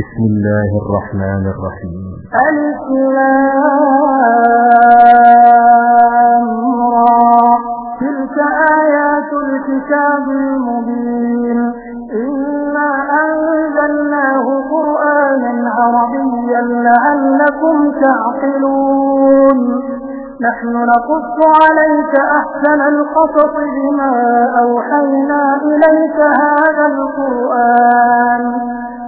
بسم الله الرحمن الرحيم. الإسلام تلك آيات الكتاب المبين. إنا أنزلناه قرآنا عربيا لعلكم تعقلون. نحن نقص عليك أحسن القصص بما أوحينا إليك هذا القرآن.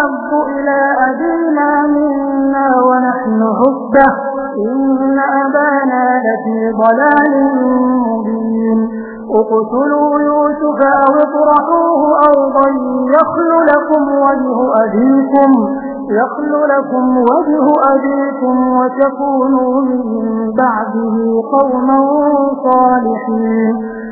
أحب إلى أبينا منا ونحن عبة إن أبانا لفي ضلال مبين. اقتلوا يوسف أو اطرحوه أرضا يخل لكم وجه أبيكم. يخل لكم وجه أبيكم وتكونوا من بعده قوما صالحين.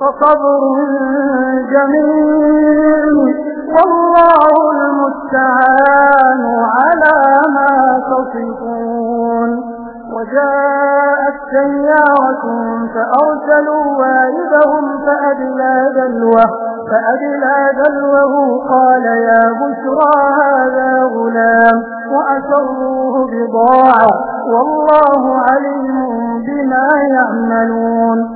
فصبر جميل. والله المستعان على ما تصفون. وجاءت سيارة فأرسلوا واردهم فأدلى دلوه فأدلى دلوه قال يا بشرى هذا غلام وأسروه بضاعة. والله عليم بما يعملون.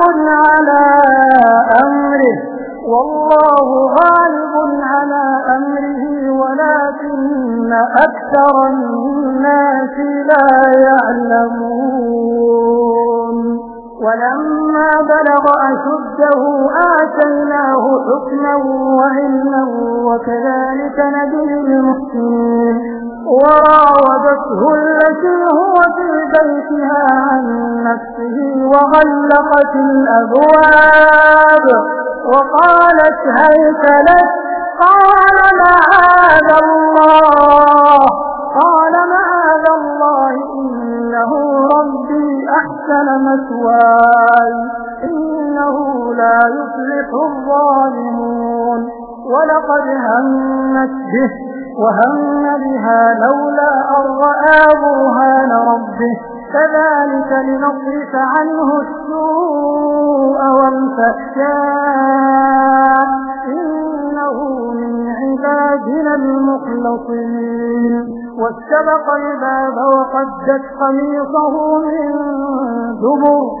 حكما وعلما وكذلك نجل المحسنين وراودته التي هو في بيتها عن نفسه وغلقت الأبواب رأى برهان ربه كذلك لنصرف عنه السوء والفحشاء. إنه من عبادنا المخلصين. واستبق الباب وقدت قميصه من دبر.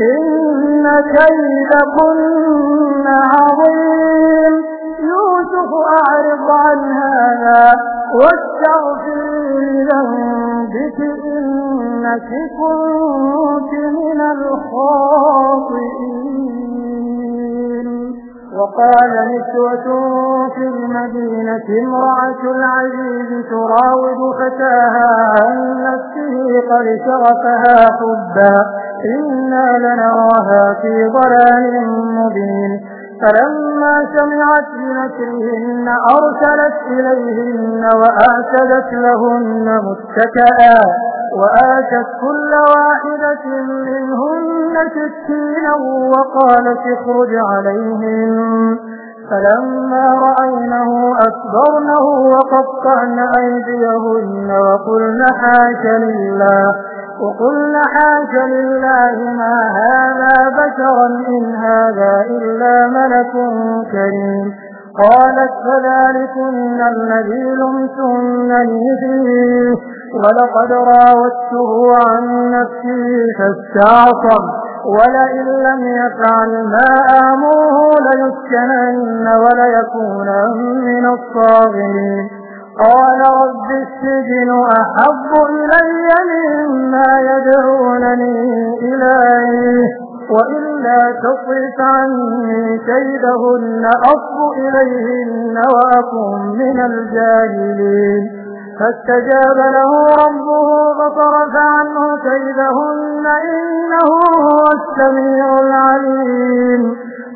إن كيدكن عظيم. يوسف أعرض عن هذا واستغفر لذنبك إنك كنت من الخاطئين. وقال نسوة في المدينة امرأة العزيز تراود فتاها عن نفسه قد شرفها حبا. إنا لنراها في ضلال مبين فلما سمعت بمكرهن أرسلت إليهن وأعتدت لهن متكئا وآتت كل واحدة منهن سكينا وقالت اخرج عليهم فلما رأينه أكبرنه وقطعن أيديهن وقلن حاش لله وقلن حاش لله ما هذا بشرا إن هذا إلا ملك كريم. قالت فذلكن الذي لمتنني فيه. ولقد راودته عن نفسه فاستعصم. ولئن لم يفعل ما آموه ليسكنن وليكونا من الصاغرين. قال رب السجن أحب إلي مما يدعونني إليه وإلا تصرف عني كيدهن أصب إليهن وأكون من الجاهلين. فاستجاب له ربه فصرف عنه كيدهن إنه هو السميع العليم.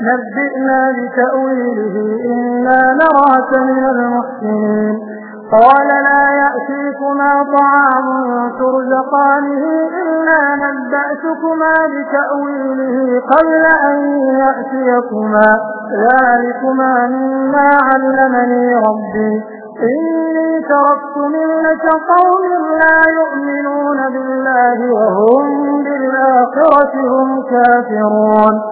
نبئنا بتأويله إنا نراك من المحسنين. قال لا يأتيكما طعام ترزقانه إلا نبأتكما بتأويله قبل أن يأتيكما. ذلكما مما علمني ربي. إني تركت ملة قوم لا يؤمنون بالله وهم بالآخرة هم كافرون.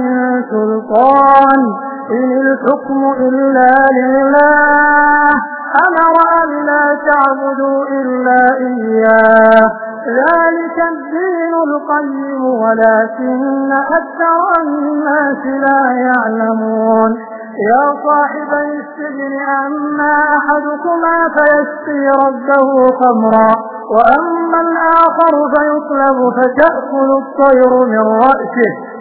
الحكم إلا لله. أمر أن لا تعبدوا إلا إياه. ذلك الدين القيم ولكن أكثر الناس لا يعلمون. يا صاحب السجن أما أحدكما فيسقي ربه خمرا وأما الآخر فيطلب فتأكل الطير من رأسه.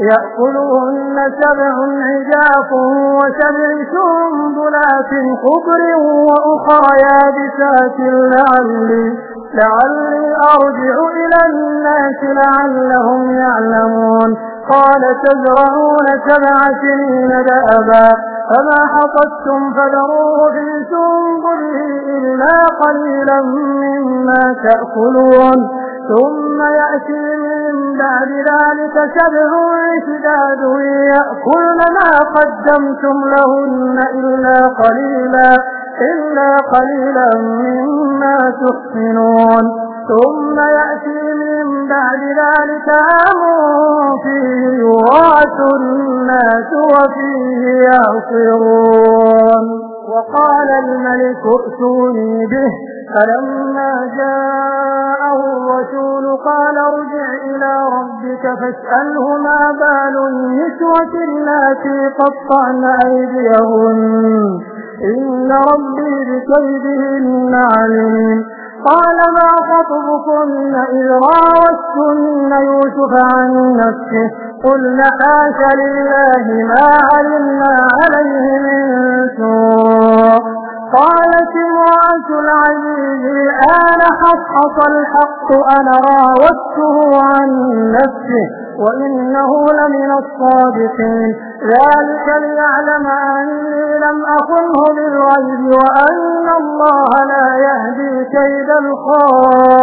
يأكلهن سبع عجاف وسبع سنبلات خضر وأخر يابسات لعلي لعلي أرجع إلى الناس لعلهم يعلمون. قال تزرعون سبع سنين دأبا. فما حطتم فذروه في سنبله إلا قليلا مما تأكلون. ثم يأتي من بعد ذلك سبع شداد يأكلن ما قدمتم لهن إلا قليلا إلا قليلا مما تحسنون. ثم يأتي من بعد ذلك عام فيه يغاث الناس وفيه يعصرون. وقال الملك ائتوني به فلما جاءه الرسول قال ارجع إلى ربك فاسأله ما بال النسوة التي قطعن أيديهن. إن ربي بكيدهن عليم. قال ما خطبكن إذ راوتن يوسف عن نفسه؟ قلنا حاش لله ما علمنا عليه من سوء. قالت امرأة العزيز الآن حصحص الحق أنا راودته عن نفسه وإنه لمن الصادقين. ذلك ليعلم أني لم أخنه بالغيب وأن الله لا يهدي كيد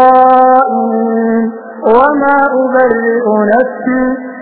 الخائن وما أبرئ نفسي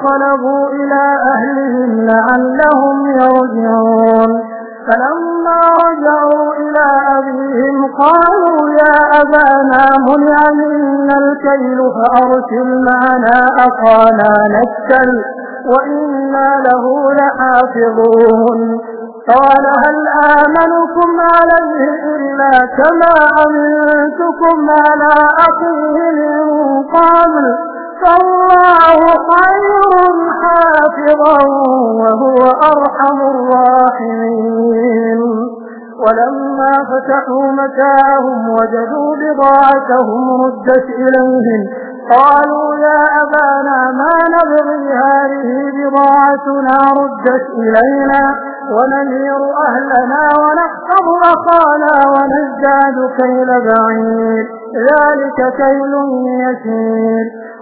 إذا انقلبوا إلى أهلهم لعلهم يرجعون. فلما رجعوا إلى أبيهم قالوا يا أبانا منع منا الكيل فأرسل معنا أخانا نكل وإنا له لحافظون. قال هل آمنكم عليه إلا كما أمنتكم على أخيه من قبل؟ فالله خير حافظا وهو أرحم الراحمين. ولما فتحوا متاعهم وجدوا بضاعتهم ردت إليهم قالوا يا أبانا ما نبغي هذه بضاعتنا؟ ردت إلينا ونمير أهلنا ونحفظ أخانا ونزداد كيل بعيد ذلك كيل يسير.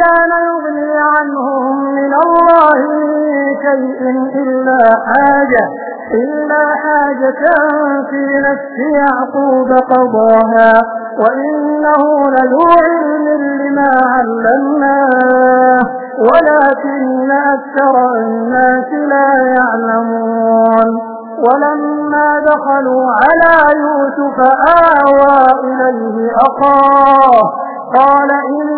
كان يغني عنهم من الله شيء إلا حاجة إلا حاجة في نفس يعقوب قضاها وإنه لذو علم لما علمناه ولكن أكثر الناس لا يعلمون. ولما دخلوا على يوسف آوى إليه أخاه قال إني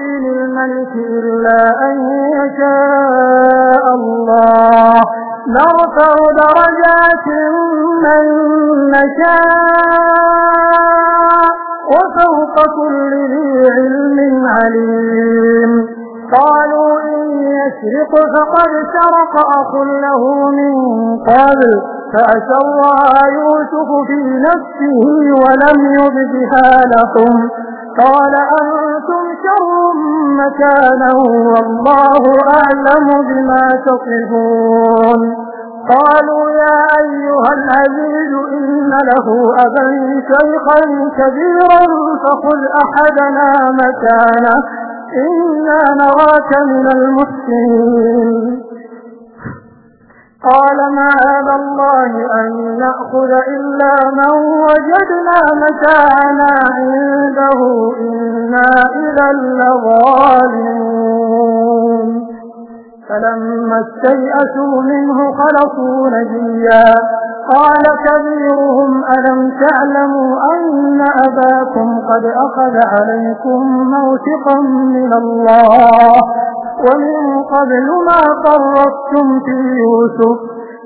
دين الملك إلا أن يشاء الله. نرفع درجات من نشاء وفوق كل ذي علم عليم. قالوا إن يسرق فقد سرق أخ له من قبل فأسرها يوسف في نفسه ولم يبدها لكم. قال أنتم شر مكانا والله أعلم بما تصفون. قالوا يا أيها العزيز إن له أبا شيخا كبيرا فخذ أحدنا مكانه إنا نراك من المحسنين. قال معاذ الله نأخذ إلا من وجدنا متاعنا عنده إنا إذا لظالمون. فلما استيئسوا منه خلصوا نجيا. قال كبيرهم ألم تعلموا أن أباكم قد أخذ عليكم موثقا من الله؟ ومن قبل ما فرطتم في يوسف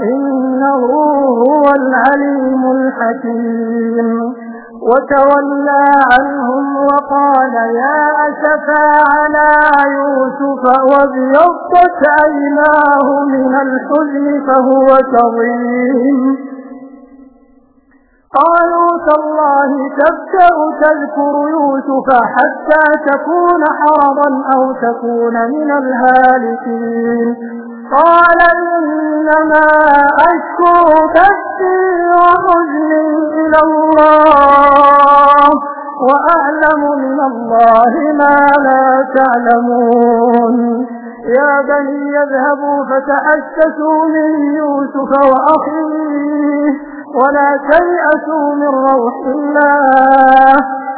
إنه هو العليم الحكيم. وتولى عنهم وقال يا أسفى على يوسف وابيضت عيناه من الحزن فهو كظيم. قالوا تالله تبدأ تذكر يوسف حتى تكون حرضا أو تكون من الهالكين. قال إنما أشكو بثي وحزني إلى الله وأعلم من الله ما لا تعلمون. يا بني يذهبوا فتأسسوا من يوسف وأخيه ولا تيأسوا من روح الله.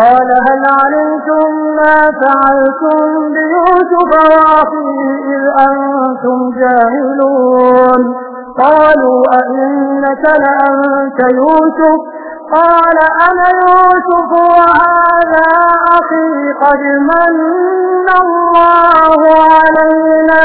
قال هل علمتم ما فعلتم بيوسف وأخيه إذ أنتم جاهلون؟ قالوا أئنك لأنت يوسف؟ قال أنا يوسف وهذا أخي قد من الله علينا.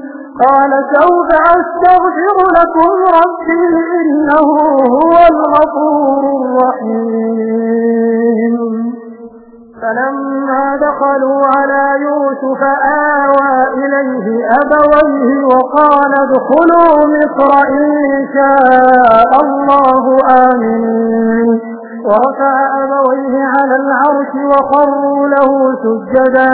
قال سوف أستغفر لكم ربي إنه هو الغفور الرحيم. فلما دخلوا على يوسف آوى إليه أبويه وقال ادخلوا مصر إن شاء الله آمين ورفع أبويه على العرش وخروا له سجدا.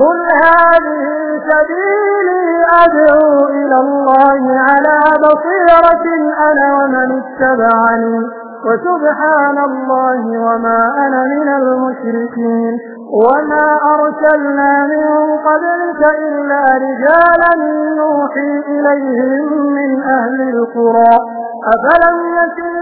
قل هذه سبيلي أدعو إلى الله على بصيرة أنا ومن اتبعني وسبحان الله وما أنا من المشركين وما أرسلنا من قبلك إلا رجالا نوحي إليهم من أهل القرى أفلم يسيروا